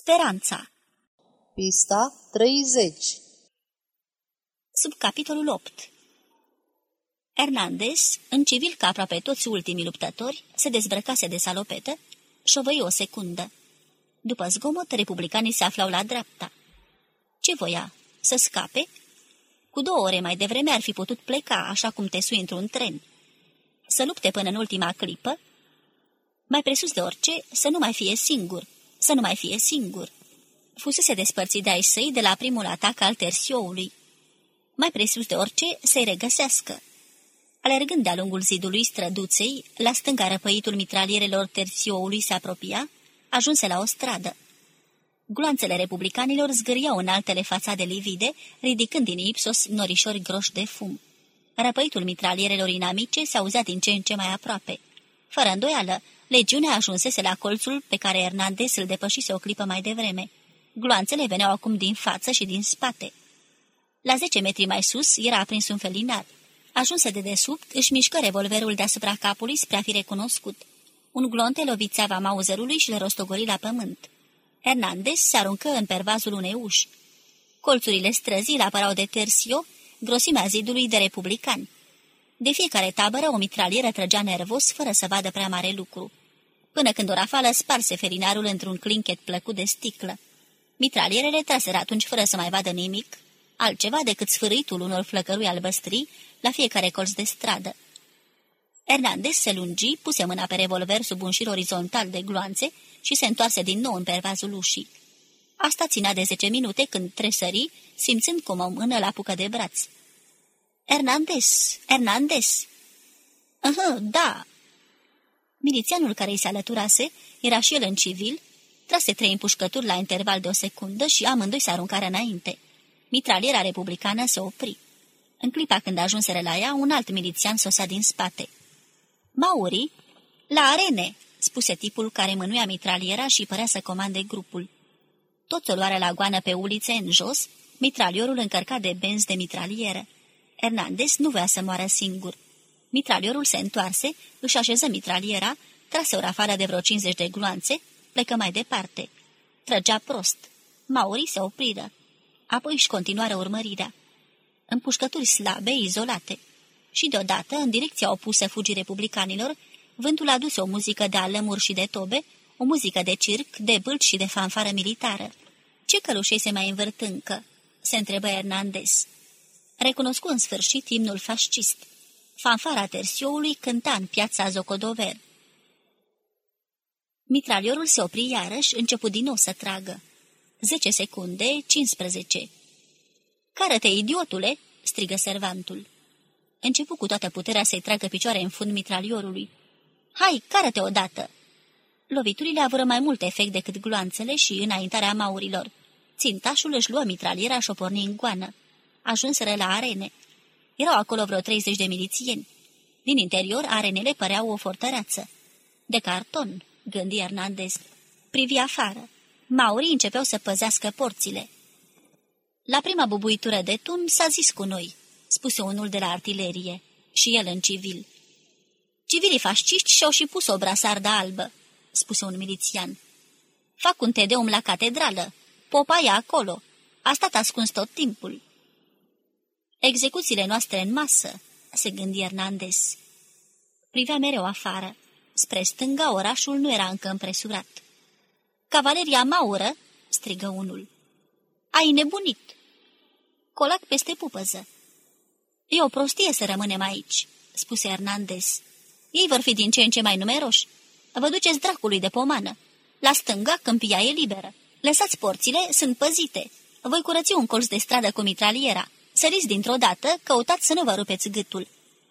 Speranța Pista 30 Sub capitolul 8 Hernandez, în civil ca aproape toți ultimii luptători, se dezbrăcase de salopetă, șovăi o secundă. După zgomot, republicanii se aflau la dreapta. Ce voia? Să scape? Cu două ore mai devreme ar fi putut pleca, așa cum te sui într-un tren. Să lupte până în ultima clipă? Mai presus de orice, să nu mai fie singur, să nu mai fie singur. Fusese despărțit de ai săi de la primul atac al tersioului. Mai presus de orice, să-i regăsească. Alergând de-a lungul zidului străduței, la stânga răpăitul mitralierelor tersioului se apropia, ajunse la o stradă. Gloanțele republicanilor zgâriau în altele fațade livide, ridicând din ipsos norișori groși de fum. Răpăitul mitralierelor inamice se auzea din ce în ce mai aproape. Fără îndoială, legiunea ajunsese la colțul pe care Hernandez îl depășise o clipă mai devreme. Gloanțele veneau acum din față și din spate. La zece metri mai sus era aprins un felinar. Ajunse de desubt, își mișcă revolverul deasupra capului spre a fi recunoscut. Un glonte lovițeava mauzerului și le rostogori la pământ. Hernandez se aruncă în pervazul unei uși. Colțurile străzii îl apărau de tersio, grosimea zidului de republicani. De fiecare tabără o mitralieră trăgea nervos, fără să vadă prea mare lucru. Până când o rafală sparse felinarul într-un clinchet plăcut de sticlă. Mitralierele traseră atunci fără să mai vadă nimic, altceva decât sfârâitul unor flăcărui albăstrii la fiecare colț de stradă. Hernandez se lungi, puse mâna pe revolver sub un șir orizontal de gloanțe și se întoarse din nou în pervazul ușii. Asta ținea de zece minute când tresări, simțând cum o mână la apucă de braț. Hernandez! Hernandez!" Aha, da!" Milițianul care îi se alăturase era și el în civil, trase trei împușcături la interval de o secundă și amândoi se aruncară înainte. Mitraliera republicană se opri. În clipa când ajunseră la ea, un alt milițian sosa din spate. Mauri? La arene!" spuse tipul care mânuia mitraliera și părea să comande grupul. Toți o luară la goană pe ulițe, în jos, mitraliorul încărcat de benzi de mitralieră. Hernandez nu voia să moară singur. Mitraliorul se întoarse, își așeză mitraliera, trase o rafală de vreo 50 de gloanțe, plecă mai departe. Trăgea prost. Maurii se opriră. Apoi își continuară urmărirea. Împușcături slabe, izolate. Și deodată, în direcția opusă fugii republicanilor, vântul aduse o muzică de alămuri și de tobe, o muzică de circ, de bâlci și de fanfară militară. Ce călușei se mai învârt încă?" se întrebă Hernandez. Recunoscu în sfârșit imnul fascist. Fanfara tersioului cânta în piața Zocodover. Mitraliorul se opri iarăși, început din nou să tragă. Zece secunde, 15. Cară-te, idiotule!" strigă servantul. Începu cu toată puterea să-i tragă picioare în fund mitraliorului. Hai, cară-te odată!" Loviturile avură mai mult efect decât gloanțele și înaintarea maurilor. Țintașul își luă mitraliera și o porni în goană. Ajunseră la arene. Erau acolo vreo 30 de milițieni. Din interior, arenele păreau o fortăreață. De carton, gândi Hernandez. Privi afară. Maurii începeau să păzească porțile. La prima bubuitură de tun s-a zis cu noi, spuse unul de la artilerie, și el în civil. Civilii fasciști și-au și pus o brasardă albă, spuse un milițian. Fac un tedeum la catedrală. Popa e acolo. A stat ascuns tot timpul. Execuțiile noastre în masă, se gândi Hernandez. Privea mereu afară. Spre stânga, orașul nu era încă împresurat. Cavaleria maură, strigă unul. Ai nebunit! Colac peste pupăză. E o prostie să rămânem aici, spuse Hernandez. Ei vor fi din ce în ce mai numeroși. Vă duceți dracului de pomană. La stânga, câmpia e liberă. Lăsați porțile, sunt păzite. Voi curăți un colț de stradă cu mitraliera. Săriți dintr-o dată, căutați să nu vă rupeți gâtul.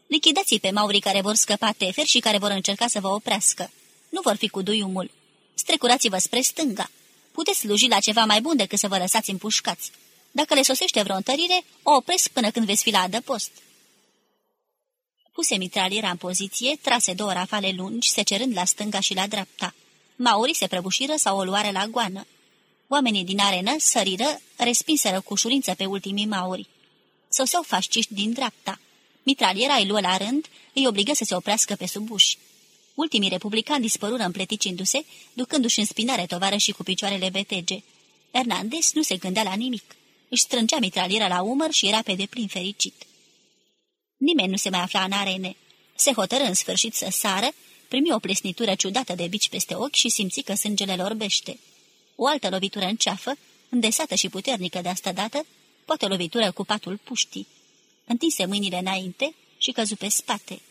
lichidați pe maurii care vor scăpa tefer și care vor încerca să vă oprească. Nu vor fi cu duiumul. Strecurați-vă spre stânga. Puteți sluji la ceva mai bun decât să vă lăsați împușcați. Dacă le sosește vreo întărire, o opresc până când veți fi la adăpost. Puse mitraliera în poziție, trase două rafale lungi, se cerând la stânga și la dreapta. Maurii se prăbușiră sau o luare la goană. Oamenii din arenă săriră, respinseră cu ușurință pe ultimii mauri. Soseau fasciști din dreapta. Mitraliera îi luă la rând, îi obligă să se oprească pe sub uși. Ultimii republicani dispărură împleticindu-se, ducându-și în spinare tovară și cu picioarele betege. Hernandez nu se gândea la nimic. Își strângea mitraliera la umăr și era pe deplin fericit. Nimeni nu se mai afla în arene. Se hotără în sfârșit să sară, primi o plesnitură ciudată de bici peste ochi și simți că sângele lor bește. O altă lovitură în ceafă, îndesată și puternică de asta dată, poate o lovitură cu patul puștii. Întinse mâinile înainte și căzu pe spate.